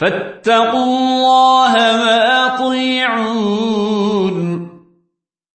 فاتقوا الله وأطيعون